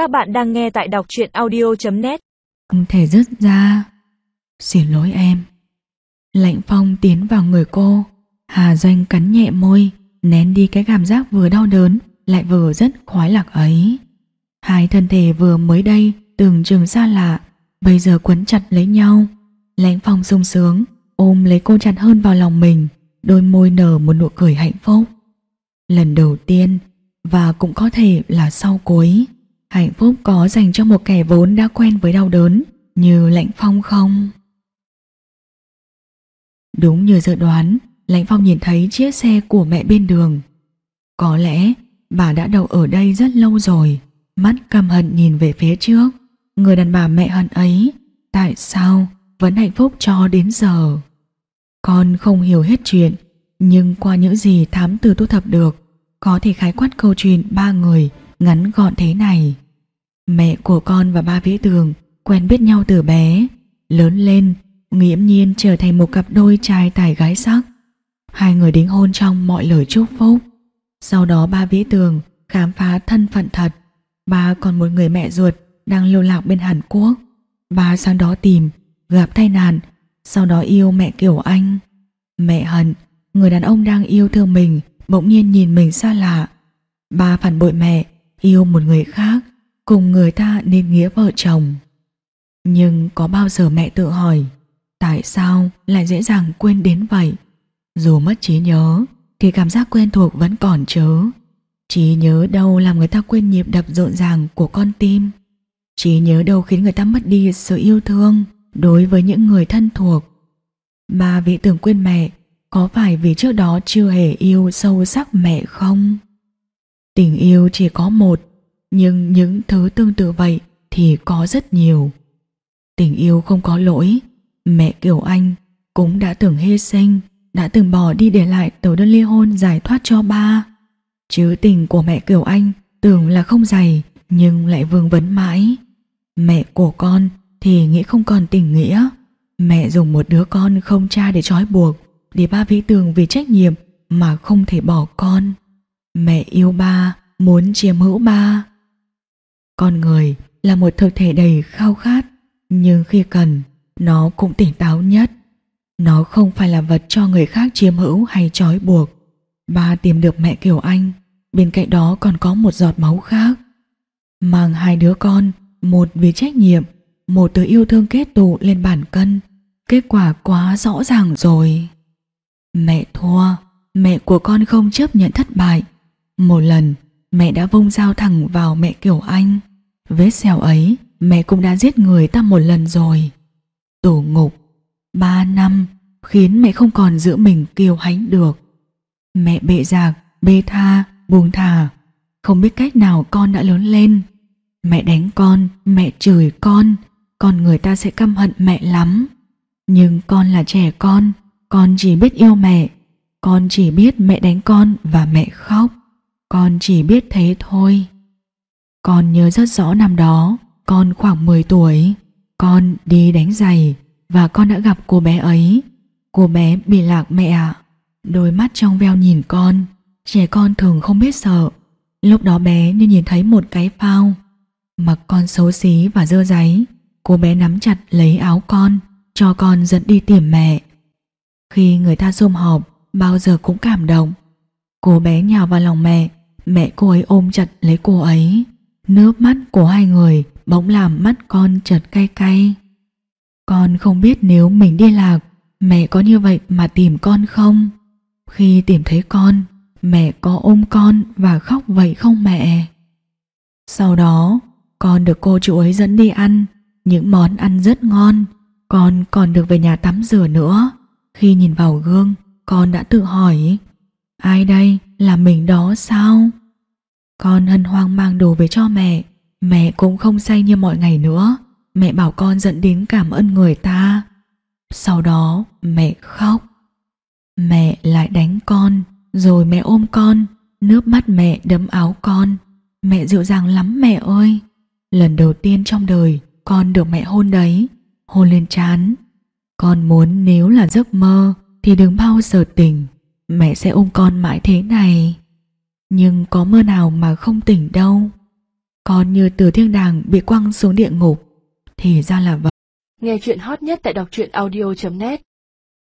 Các bạn đang nghe tại đọc truyện audio.net Không thể dứt ra. Xin lỗi em. Lạnh phong tiến vào người cô. Hà Doanh cắn nhẹ môi, Nén đi cái cảm giác vừa đau đớn, Lại vừa rất khoái lạc ấy. Hai thân thể vừa mới đây, Tưởng chừng xa lạ, Bây giờ quấn chặt lấy nhau. Lãnh phong sung sướng, Ôm lấy cô chặt hơn vào lòng mình, Đôi môi nở một nụ cười hạnh phúc. Lần đầu tiên, Và cũng có thể là sau cuối. Hạnh phúc có dành cho một kẻ vốn đã quen với đau đớn Như Lãnh Phong không? Đúng như dự đoán, Lãnh Phong nhìn thấy chiếc xe của mẹ bên đường. Có lẽ bà đã đậu ở đây rất lâu rồi, Mắt căm hận nhìn về phía trước. Người đàn bà mẹ hận ấy, Tại sao vẫn hạnh phúc cho đến giờ? Con không hiểu hết chuyện, Nhưng qua những gì thám tử thu thập được, Có thể khái quát câu chuyện ba người ngắn gọn thế này. Mẹ của con và ba vĩ tường quen biết nhau từ bé, lớn lên, nghiễm nhiên trở thành một cặp đôi trai tài gái sắc. Hai người đính hôn trong mọi lời chúc phúc. Sau đó ba vĩ tường khám phá thân phận thật. Ba còn một người mẹ ruột đang lưu lạc bên Hàn Quốc. Ba sang đó tìm, gặp tai nạn, sau đó yêu mẹ Kiều Anh. Mẹ hận, người đàn ông đang yêu thương mình bỗng nhiên nhìn mình xa lạ. Ba phản bội mẹ, yêu một người khác, cùng người ta nên nghĩa vợ chồng. Nhưng có bao giờ mẹ tự hỏi, tại sao lại dễ dàng quên đến vậy? Dù mất trí nhớ, thì cảm giác quen thuộc vẫn còn chớ. Trí nhớ đâu làm người ta quên nhịp đập rộn ràng của con tim. Trí nhớ đâu khiến người ta mất đi sự yêu thương đối với những người thân thuộc. Mà vị tưởng quên mẹ, có phải vì trước đó chưa hề yêu sâu sắc mẹ không? Tình yêu chỉ có một, nhưng những thứ tương tự vậy thì có rất nhiều. Tình yêu không có lỗi, mẹ Kiều Anh cũng đã từng hy sinh, đã từng bỏ đi để lại tờ đơn ly hôn giải thoát cho ba. Chứ tình của mẹ Kiều Anh tưởng là không dày nhưng lại vương vấn mãi. Mẹ của con thì nghĩ không còn tình nghĩa. Mẹ dùng một đứa con không cha để trói buộc, để ba vĩ tường vì trách nhiệm mà không thể bỏ con. Mẹ yêu ba, muốn chiếm hữu ba. Con người là một thực thể đầy khao khát, nhưng khi cần, nó cũng tỉnh táo nhất. Nó không phải là vật cho người khác chiếm hữu hay trói buộc. Ba tìm được mẹ Kiều Anh, bên cạnh đó còn có một giọt máu khác. Mang hai đứa con, một vì trách nhiệm, một từ yêu thương kết tụ lên bản cân. Kết quả quá rõ ràng rồi. Mẹ thua, mẹ của con không chấp nhận thất bại. Một lần, mẹ đã vung dao thẳng vào mẹ Kiều Anh. Vết xèo ấy, mẹ cũng đã giết người ta một lần rồi. Tù ngục, ba năm, khiến mẹ không còn giữ mình kiêu hãnh được. Mẹ bệ giạc, bê tha, buông thả. Không biết cách nào con đã lớn lên. Mẹ đánh con, mẹ chửi con, con người ta sẽ căm hận mẹ lắm. Nhưng con là trẻ con, con chỉ biết yêu mẹ. Con chỉ biết mẹ đánh con và mẹ khóc. Con chỉ biết thế thôi. Con nhớ rất rõ năm đó, con khoảng 10 tuổi. Con đi đánh giày và con đã gặp cô bé ấy. Cô bé bị lạc mẹ ạ. Đôi mắt trong veo nhìn con, trẻ con thường không biết sợ. Lúc đó bé như nhìn thấy một cái phao. Mặc con xấu xí và dơ giấy, cô bé nắm chặt lấy áo con, cho con dẫn đi tìm mẹ. Khi người ta xôm họp, bao giờ cũng cảm động. Cô bé nhào vào lòng mẹ, mẹ cô ấy ôm chặt lấy cô ấy. Nước mắt của hai người bỗng làm mắt con chợt cay cay. Con không biết nếu mình đi lạc, mẹ có như vậy mà tìm con không? Khi tìm thấy con, mẹ có ôm con và khóc vậy không mẹ? Sau đó, con được cô chủ ấy dẫn đi ăn, những món ăn rất ngon. Con còn được về nhà tắm rửa nữa. Khi nhìn vào gương, con đã tự hỏi, ai đây là mình đó sao? Con hân hoang mang đồ về cho mẹ, mẹ cũng không say như mọi ngày nữa. Mẹ bảo con dẫn đến cảm ơn người ta. Sau đó mẹ khóc. Mẹ lại đánh con, rồi mẹ ôm con, nước mắt mẹ đấm áo con. Mẹ dịu dàng lắm mẹ ơi. Lần đầu tiên trong đời con được mẹ hôn đấy, hôn lên chán Con muốn nếu là giấc mơ thì đừng bao giờ tỉnh, mẹ sẽ ôm con mãi thế này. Nhưng có mơ nào mà không tỉnh đâu. còn như từ thiên đàng bị quăng xuống địa ngục, Thì ra là vậy Nghe chuyện hot nhất tại đọc truyện audio.net